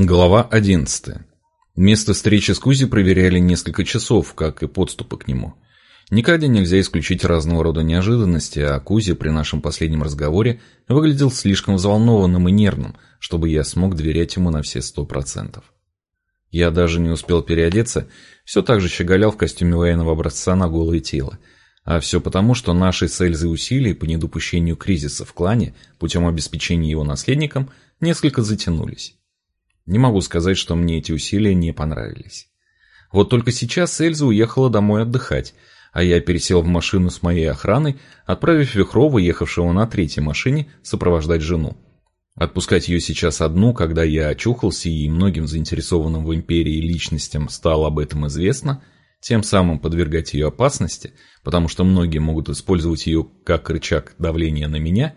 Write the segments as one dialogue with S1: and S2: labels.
S1: Глава 11. Место встречи с Кузи проверяли несколько часов, как и подступы к нему. Никогда нельзя исключить разного рода неожиданности, а Кузи при нашем последнем разговоре выглядел слишком взволнованным и нервным, чтобы я смог доверять ему на все сто процентов. Я даже не успел переодеться, все так же щеголял в костюме военного образца на голое тело. А все потому, что наши с Эльзой усилия по недопущению кризиса в клане путем обеспечения его наследником несколько затянулись. Не могу сказать, что мне эти усилия не понравились. Вот только сейчас Эльза уехала домой отдыхать, а я пересел в машину с моей охраной, отправив Вихрова, ехавшего на третьей машине, сопровождать жену. Отпускать ее сейчас одну, когда я очухался и многим заинтересованным в империи личностям стало об этом известно, тем самым подвергать ее опасности, потому что многие могут использовать ее как рычаг давления на меня,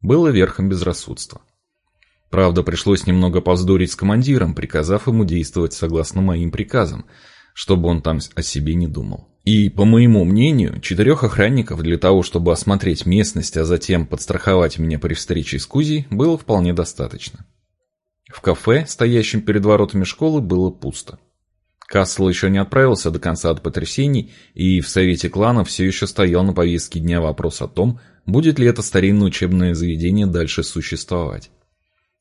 S1: было верхом безрассудства. Правда, пришлось немного повздорить с командиром, приказав ему действовать согласно моим приказам, чтобы он там о себе не думал. И, по моему мнению, четырех охранников для того, чтобы осмотреть местность, а затем подстраховать меня при встрече с Кузей, было вполне достаточно. В кафе, стоящем перед воротами школы, было пусто. Кассел еще не отправился до конца от потрясений, и в Совете клана все еще стоял на повестке дня вопрос о том, будет ли это старинное учебное заведение дальше существовать.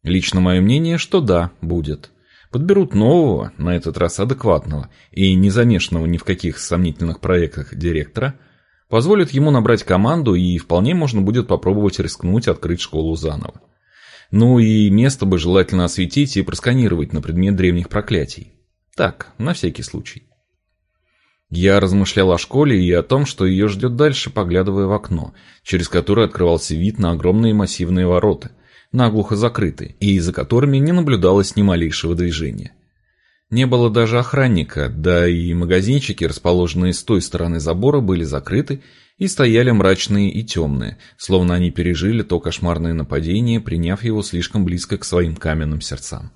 S1: Лично мое мнение, что да, будет. Подберут нового, на этот раз адекватного и не замешанного ни в каких сомнительных проектах директора, позволят ему набрать команду и вполне можно будет попробовать рискнуть открыть школу заново. Ну и место бы желательно осветить и просканировать на предмет древних проклятий. Так, на всякий случай. Я размышлял о школе и о том, что ее ждет дальше, поглядывая в окно, через которое открывался вид на огромные массивные ворота – наглухо закрыты, и за которыми не наблюдалось ни малейшего движения. Не было даже охранника, да и магазинчики, расположенные с той стороны забора, были закрыты и стояли мрачные и темные, словно они пережили то кошмарное нападение, приняв его слишком близко к своим каменным сердцам.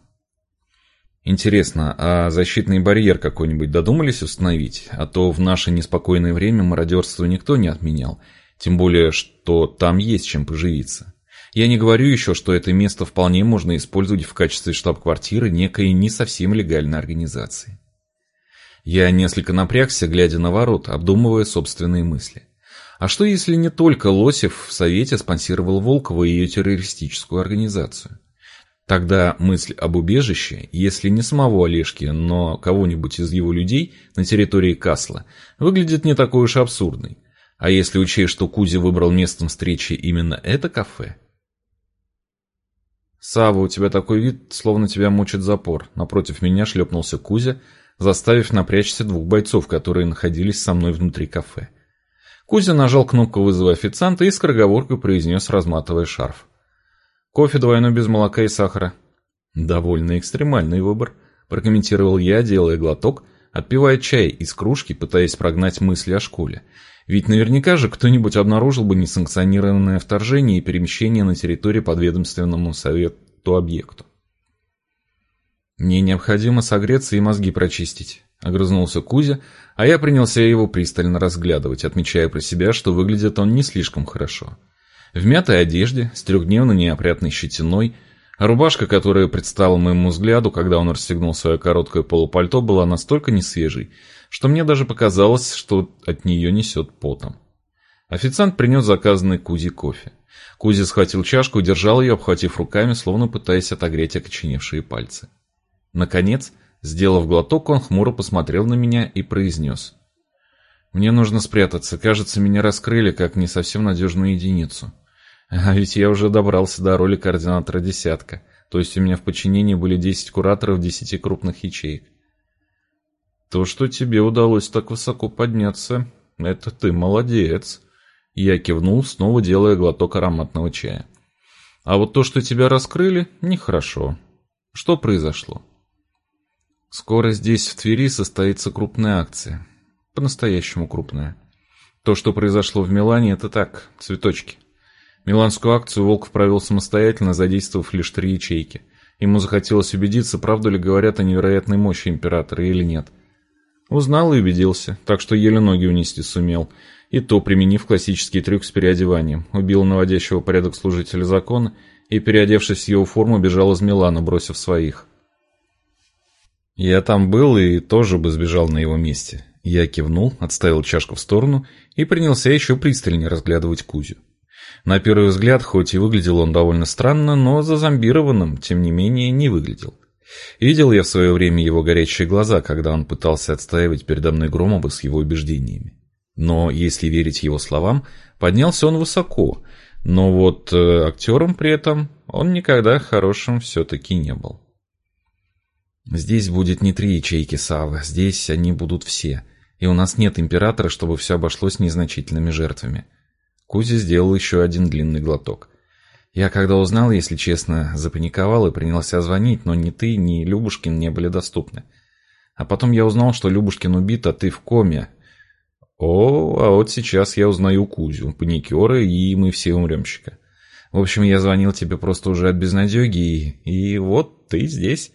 S1: Интересно, а защитный барьер какой-нибудь додумались установить? А то в наше неспокойное время мародерство никто не отменял, тем более, что там есть чем поживиться. Я не говорю еще, что это место вполне можно использовать в качестве штаб-квартиры некой не совсем легальной организации. Я несколько напрягся, глядя на ворот, обдумывая собственные мысли. А что если не только Лосев в Совете спонсировал Волкова и ее террористическую организацию? Тогда мысль об убежище, если не самого Олежки, но кого-нибудь из его людей на территории Касла, выглядит не такой уж абсурдной. А если учесть, что Кузи выбрал местом встречи именно это кафе, «Сава, у тебя такой вид, словно тебя мучит запор». Напротив меня шлепнулся Кузя, заставив напрячься двух бойцов, которые находились со мной внутри кафе. Кузя нажал кнопку вызова официанта и скороговоркой произнес, разматывая шарф. «Кофе двойной без молока и сахара». «Довольно экстремальный выбор», – прокомментировал я, делая глоток, отпивая чай из кружки, пытаясь прогнать мысли о школе. Ведь наверняка же кто-нибудь обнаружил бы несанкционированное вторжение и перемещение на территории подведомственному совету объекту. «Мне необходимо согреться и мозги прочистить», — огрызнулся Кузя, а я принялся его пристально разглядывать, отмечая про себя, что выглядит он не слишком хорошо. В мятой одежде, с трехдневно неопрятной щетиной, а рубашка, которая предстала моему взгляду, когда он расстегнул свое короткое полупальто, была настолько несвежей, что мне даже показалось, что от нее несет потом. Официант принес заказанный Кузи кофе. Кузи схватил чашку и держал ее, обхватив руками, словно пытаясь отогреть окоченевшие пальцы. Наконец, сделав глоток, он хмуро посмотрел на меня и произнес. «Мне нужно спрятаться. Кажется, меня раскрыли как не совсем надежную единицу. А ведь я уже добрался до роли координатора десятка. То есть у меня в подчинении были 10 кураторов 10 крупных ячеек. То, что тебе удалось так высоко подняться, это ты молодец. Я кивнул, снова делая глоток ароматного чая. А вот то, что тебя раскрыли, нехорошо. Что произошло? Скоро здесь, в Твери, состоится крупная акция. По-настоящему крупная. То, что произошло в Милане, это так, цветочки. Миланскую акцию Волков провел самостоятельно, задействовав лишь три ячейки. Ему захотелось убедиться, правду ли говорят о невероятной мощи императора или нет. Узнал и убедился, так что еле ноги унести сумел. И то, применив классический трюк с переодеванием. Убил наводящего порядок служителя закона и, переодевшись в его форму, бежал из Милана, бросив своих. Я там был и тоже бы сбежал на его месте. Я кивнул, отставил чашку в сторону и принялся еще пристальнее разглядывать Кузю. На первый взгляд, хоть и выглядел он довольно странно, но зазомбированным, тем не менее, не выглядел. Видел я в свое время его горячие глаза, когда он пытался отстаивать передо мной Громова с его убеждениями. Но, если верить его словам, поднялся он высоко, но вот э, актером при этом он никогда хорошим все-таки не был. Здесь будет не три ячейки Савы, здесь они будут все. И у нас нет императора, чтобы все обошлось незначительными жертвами. Кузя сделал еще один длинный глоток. Я, когда узнал, если честно, запаниковал и принялся звонить, но ни ты, ни Любушкин не были доступны. А потом я узнал, что Любушкин убит, а ты в коме. О, а вот сейчас я узнаю Кузю, паникера, и мы все умремщика. В общем, я звонил тебе просто уже от безнадеги, и, и вот ты здесь.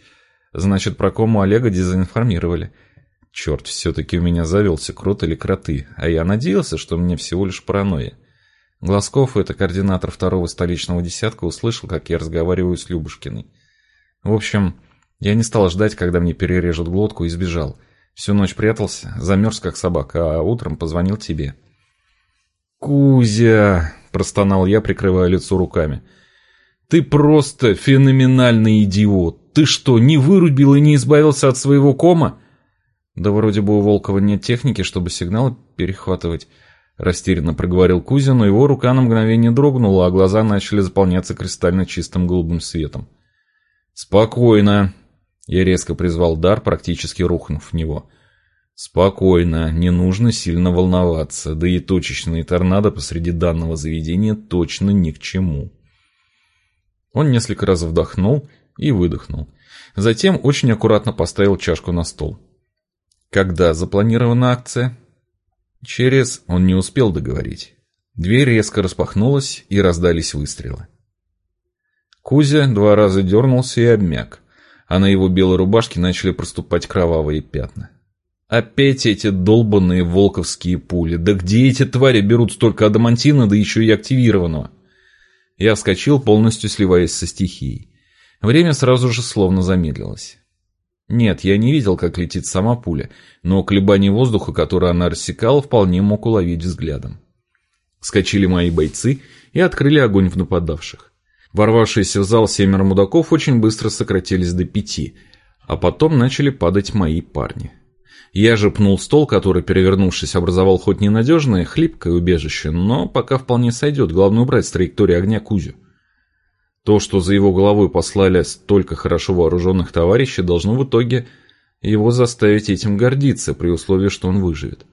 S1: Значит, про кому Олега дезинформировали. Черт, все-таки у меня завелся крот или кроты, а я надеялся, что мне всего лишь паранойя. Глазков, это координатор второго столичного десятка, услышал, как я разговариваю с Любушкиной. В общем, я не стал ждать, когда мне перережут глотку, и сбежал. Всю ночь прятался, замерз как собака, а утром позвонил тебе. «Кузя!» – простонал я, прикрывая лицо руками. «Ты просто феноменальный идиот! Ты что, не вырубил и не избавился от своего кома?» «Да вроде бы у Волкова нет техники, чтобы сигналы перехватывать», – растерянно проговорил Кузя, но его рука на мгновение дрогнула, а глаза начали заполняться кристально чистым голубым светом. «Спокойно!» Я резко призвал дар, практически рухнув в него. Спокойно, не нужно сильно волноваться, да и точечные торнадо посреди данного заведения точно ни к чему. Он несколько раз вдохнул и выдохнул. Затем очень аккуратно поставил чашку на стол. Когда запланирована акция? Через он не успел договорить. Дверь резко распахнулась и раздались выстрелы. Кузя два раза дернулся и обмяк а на его белой рубашке начали проступать кровавые пятна. Опять эти долбанные волковские пули. Да где эти твари берут столько адамантина, да еще и активированного? Я вскочил, полностью сливаясь со стихией. Время сразу же словно замедлилось. Нет, я не видел, как летит сама пуля, но колебание воздуха, которое она рассекала, вполне мог уловить взглядом. Скочили мои бойцы и открыли огонь в нападавших. Ворвавшиеся в зал семеро мудаков очень быстро сократились до пяти, а потом начали падать мои парни. Я же пнул стол, который, перевернувшись, образовал хоть ненадежное, хлипкое убежище, но пока вполне сойдет, главное убрать с траектории огня Кузю. То, что за его головой послали столько хорошо вооруженных товарищей, должно в итоге его заставить этим гордиться, при условии, что он выживет.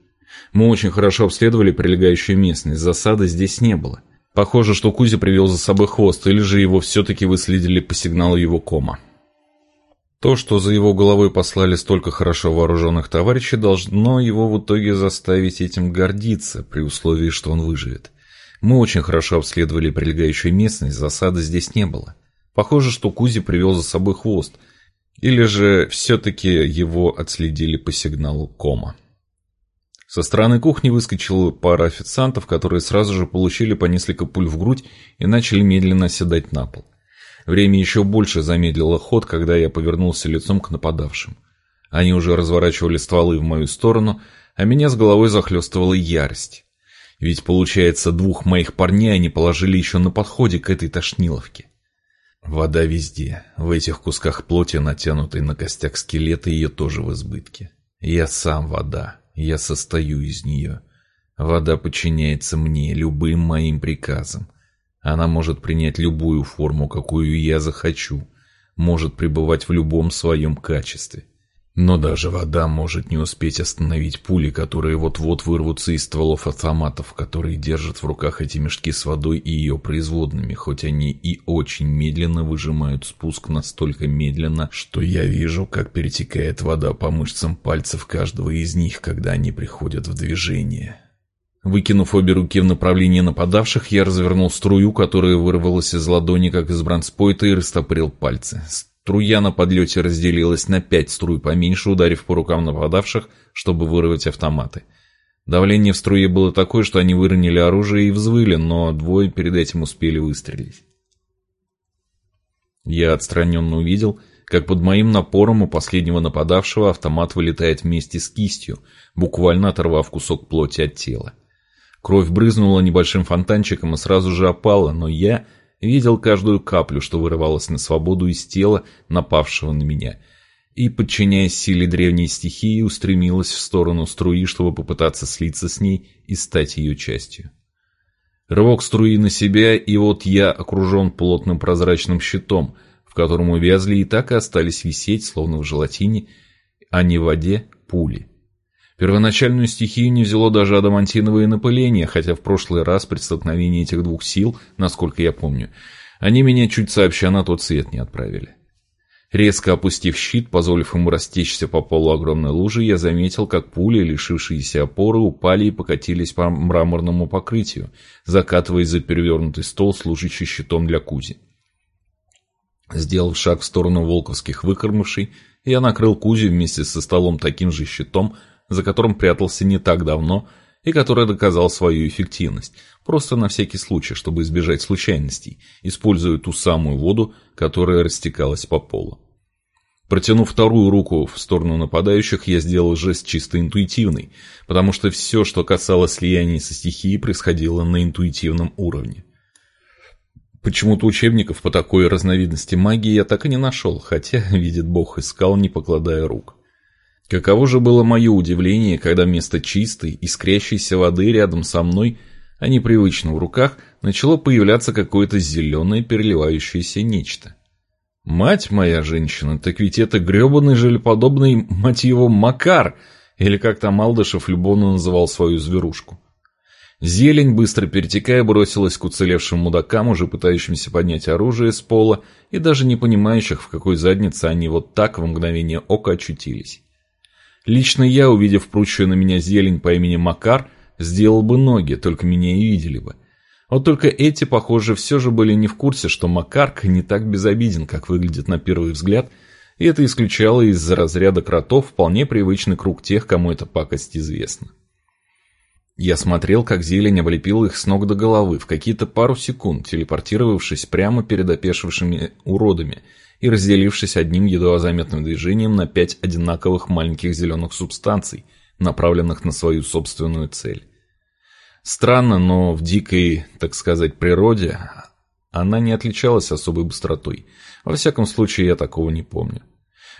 S1: Мы очень хорошо обследовали прилегающую местность, засады здесь не было. Похоже, что Кузя привел за собой хвост, или же его все-таки выследили по сигналу его кома. То, что за его головой послали столько хорошо вооруженных товарищей, должно его в итоге заставить этим гордиться, при условии, что он выживет. Мы очень хорошо обследовали прилегающую местность, засады здесь не было. Похоже, что Кузи привел за собой хвост, или же все-таки его отследили по сигналу кома. Со стороны кухни выскочила пара официантов, которые сразу же получили по несколько пуль в грудь и начали медленно оседать на пол. Время еще больше замедлило ход, когда я повернулся лицом к нападавшим. Они уже разворачивали стволы в мою сторону, а меня с головой захлестывала ярость. Ведь, получается, двух моих парней они положили еще на подходе к этой тошниловке. Вода везде. В этих кусках плоти, натянутой на костях скелета, ее тоже в избытке. Я сам вода. Я состою из нее. Вода подчиняется мне, любым моим приказам. Она может принять любую форму, какую я захочу, может пребывать в любом своем качестве. Но даже вода может не успеть остановить пули, которые вот-вот вырвутся из стволов автоматов, которые держат в руках эти мешки с водой и ее производными, хоть они и очень медленно выжимают спуск настолько медленно, что я вижу, как перетекает вода по мышцам пальцев каждого из них, когда они приходят в движение. Выкинув обе руки в направлении нападавших, я развернул струю, которая вырвалась из ладони, как из бронспойта, и растопырил пальцы. Струя на подлете разделилась на пять струй поменьше, ударив по рукам нападавших, чтобы вырвать автоматы. Давление в струе было такое, что они выронили оружие и взвыли, но двое перед этим успели выстрелить. Я отстраненно увидел, как под моим напором у последнего нападавшего автомат вылетает вместе с кистью, буквально оторвав кусок плоти от тела. Кровь брызнула небольшим фонтанчиком и сразу же опала, но я видел каждую каплю, что вырывалась на свободу из тела напавшего на меня, и, подчиняясь силе древней стихии, устремилась в сторону струи, чтобы попытаться слиться с ней и стать ее частью. Рывок струи на себя, и вот я окружен плотным прозрачным щитом, в котором увязли и так и остались висеть, словно в желатине, а не в воде, пули. Первоначальную стихию не взяло даже адамантиновое напыление, хотя в прошлый раз при столкновении этих двух сил, насколько я помню, они меня чуть сообща на тот свет не отправили. Резко опустив щит, позволив ему растечься по полу огромной лужи, я заметил, как пули, лишившиеся опоры, упали и покатились по мраморному покрытию, закатываясь за перевернутый стол, служащий щитом для Кузи. Сделав шаг в сторону волковских выкормышей, я накрыл Кузи вместе со столом таким же щитом, за которым прятался не так давно и который доказал свою эффективность, просто на всякий случай, чтобы избежать случайностей, используя ту самую воду, которая растекалась по полу. Протянув вторую руку в сторону нападающих, я сделал жест чисто интуитивный, потому что все, что касалось слияния со стихией, происходило на интуитивном уровне. Почему-то учебников по такой разновидности магии я так и не нашел, хотя, видит бог, искал, не покладая рук. Каково же было мое удивление, когда вместо чистой, искрящейся воды рядом со мной, а непривычно в руках, начало появляться какое-то зеленое переливающееся нечто. Мать моя женщина, так ведь это гребаный желеподобный, мать его, Макар, или как там Алдышев любовно называл свою зверушку. Зелень, быстро перетекая, бросилась к уцелевшим мудакам, уже пытающимся поднять оружие с пола, и даже не понимающих, в какой заднице они вот так в мгновение ока очутились. Лично я, увидев прущую на меня зелень по имени Макар, сделал бы ноги, только меня и видели бы. Вот только эти, похоже, все же были не в курсе, что Макарка не так безобиден, как выглядит на первый взгляд, и это исключало из-за разряда кротов вполне привычный круг тех, кому эта пакость известна. Я смотрел, как зелень облепила их с ног до головы в какие-то пару секунд, телепортировавшись прямо перед опешившими уродами и разделившись одним едва заметным движением на пять одинаковых маленьких зеленых субстанций, направленных на свою собственную цель. Странно, но в дикой, так сказать, природе она не отличалась особой быстротой. Во всяком случае, я такого не помню.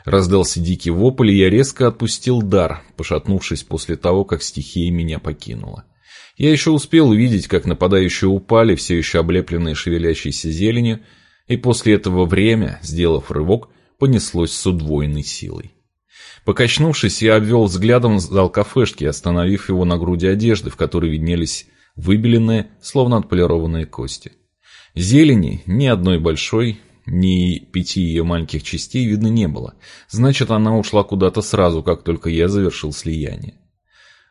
S1: Раздался дикий вопль, и я резко отпустил дар, пошатнувшись после того, как стихия меня покинула. Я еще успел увидеть, как нападающие упали, все еще облепленные шевелящейся зеленью, и после этого время, сделав рывок, понеслось с удвоенной силой. Покачнувшись, я обвел взглядом зал кафешки, остановив его на груди одежды, в которой виднелись выбеленные, словно отполированные кости. Зелени, ни одной большой, ни пяти ее маленьких частей видно не было. Значит, она ушла куда-то сразу, как только я завершил слияние.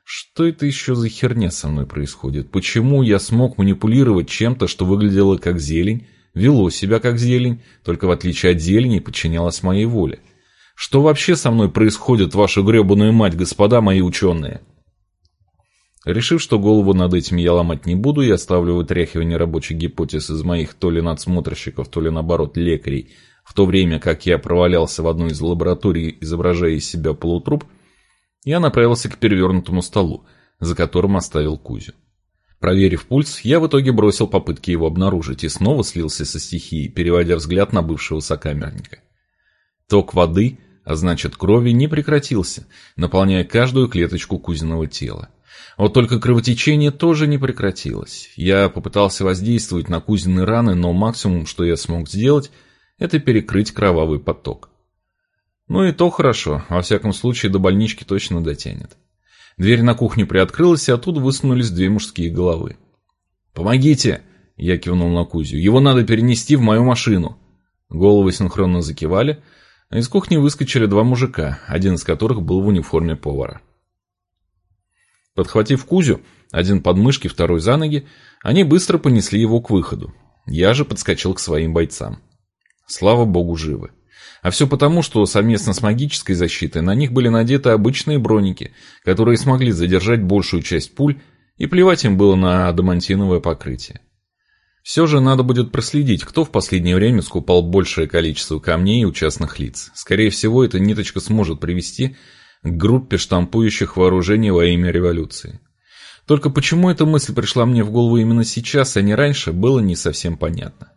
S1: Что это еще за херня со мной происходит? Почему я смог манипулировать чем-то, что выглядело как зелень, вело себя как зелень, только в отличие от зелени подчинялось моей воле? Что вообще со мной происходит, ваша гребаную мать, господа мои ученые? Решив, что голову над этим я ломать не буду, я оставлю вытряхивание рабочих гипотез из моих то ли надсмотрщиков, то ли наоборот лекарей, в то время как я провалялся в одной из лабораторий, изображая из себя полутруп, я направился к перевернутому столу, за которым оставил Кузю. Проверив пульс, я в итоге бросил попытки его обнаружить и снова слился со стихией, переводя взгляд на бывшего сокамерника. Ток воды, а значит крови, не прекратился, наполняя каждую клеточку Кузиного тела. Вот только кровотечение тоже не прекратилось. Я попытался воздействовать на Кузины раны, но максимум, что я смог сделать, это перекрыть кровавый поток. Ну и то хорошо, во всяком случае до больнички точно дотянет. Дверь на кухню приоткрылась, и оттуда высунулись две мужские головы. «Помогите!» – я кивнул на Кузю. «Его надо перенести в мою машину!» Головы синхронно закивали, а из кухни выскочили два мужика, один из которых был в униформе повара. Подхватив Кузю, один под мышки, второй за ноги, они быстро понесли его к выходу. Я же подскочил к своим бойцам. Слава богу, живы. А все потому, что совместно с магической защитой на них были надеты обычные броники, которые смогли задержать большую часть пуль, и плевать им было на адамантиновое покрытие. Все же надо будет проследить, кто в последнее время скупал большее количество камней у частных лиц. Скорее всего, эта ниточка сможет привести к группе штампующих вооружений во имя революции. Только почему эта мысль пришла мне в голову именно сейчас, а не раньше, было не совсем понятно.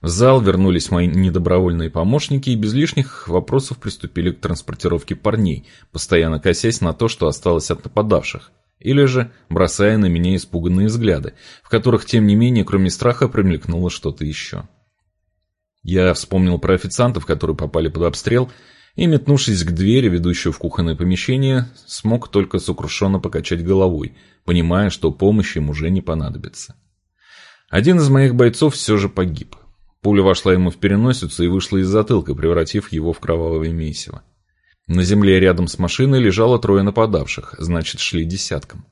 S1: В зал вернулись мои недобровольные помощники и без лишних вопросов приступили к транспортировке парней, постоянно косясь на то, что осталось от нападавших или же бросая на меня испуганные взгляды, в которых, тем не менее, кроме страха, промелькнуло что-то еще. Я вспомнил про официантов, которые попали под обстрел, и, метнувшись к двери, ведущую в кухонное помещение, смог только сокрушенно покачать головой, понимая, что помощь им уже не понадобится. Один из моих бойцов все же погиб. Пуля вошла ему в переносицу и вышла из затылка, превратив его в кровавое месиво. На земле рядом с машиной лежало трое нападавших, значит, шли десятком.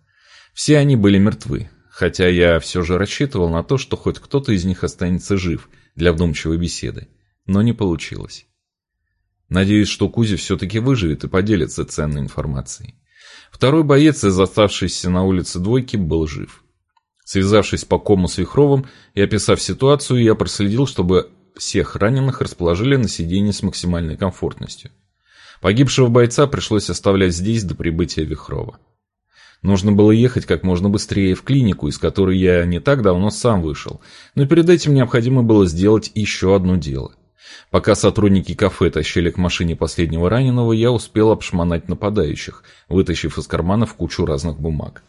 S1: Все они были мертвы, хотя я все же рассчитывал на то, что хоть кто-то из них останется жив для вдумчивой беседы, но не получилось. Надеюсь, что Кузя все-таки выживет и поделится ценной информацией. Второй боец из оставшейся на улице двойки был жив. Связавшись по кому с Вихровым и описав ситуацию, я проследил, чтобы всех раненых расположили на сиденье с максимальной комфортностью. Погибшего бойца пришлось оставлять здесь до прибытия Вихрова. Нужно было ехать как можно быстрее в клинику, из которой я не так давно сам вышел, но перед этим необходимо было сделать еще одно дело. Пока сотрудники кафе тащили к машине последнего раненого, я успел обшмонать нападающих, вытащив из карманов кучу разных бумаг.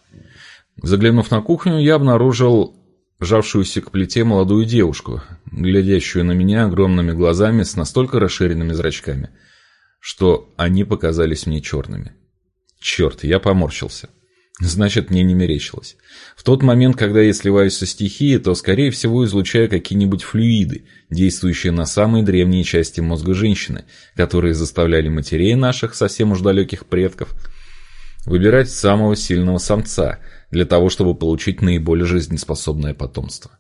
S1: Заглянув на кухню, я обнаружил жавшуюся к плите молодую девушку, глядящую на меня огромными глазами с настолько расширенными зрачками – что они показались мне черными. Черт, я поморщился. Значит, мне не мерещилось. В тот момент, когда я сливаюсь со стихией, то, скорее всего, излучаю какие-нибудь флюиды, действующие на самые древние части мозга женщины, которые заставляли матерей наших, совсем уж далеких предков, выбирать самого сильного самца, для того, чтобы получить наиболее жизнеспособное потомство.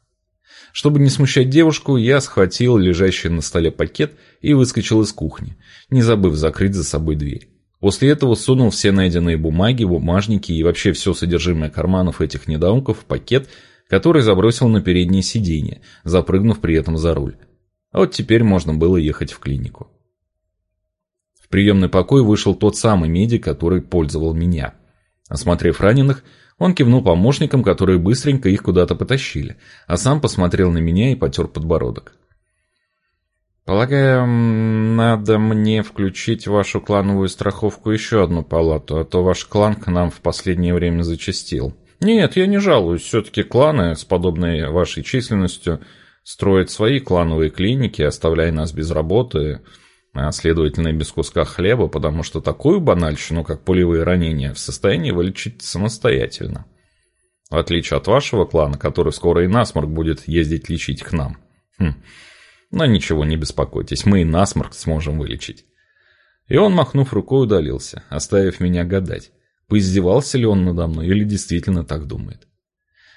S1: Чтобы не смущать девушку, я схватил лежащий на столе пакет и выскочил из кухни, не забыв закрыть за собой дверь. После этого сунул все найденные бумаги, бумажники и вообще все содержимое карманов этих недоумков в пакет, который забросил на переднее сиденье, запрыгнув при этом за руль. А вот теперь можно было ехать в клинику. В приемный покой вышел тот самый медик, который пользовал меня. Осмотрев раненых, он кивнул помощникам, которые быстренько их куда-то потащили, а сам посмотрел на меня и потер подбородок. «Полагаю, надо мне включить вашу клановую страховку еще одну палату, а то ваш клан к нам в последнее время зачастил». «Нет, я не жалуюсь. Все-таки кланы с подобной вашей численностью строят свои клановые клиники, оставляя нас без работы, а следовательно без куска хлеба, потому что такую банальщину, как пулевые ранения, в состоянии вылечить самостоятельно. В отличие от вашего клана, который скоро и насморк будет ездить лечить к нам. Хм. Но ничего, не беспокойтесь, мы и насморк сможем вылечить. И он, махнув рукой, удалился, оставив меня гадать, поиздевался ли он надо мной или действительно так думает.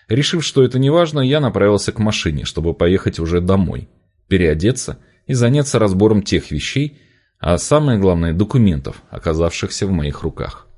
S1: Решив, что это не важно, я направился к машине, чтобы поехать уже домой, переодеться и заняться разбором тех вещей, а самое главное документов, оказавшихся в моих руках.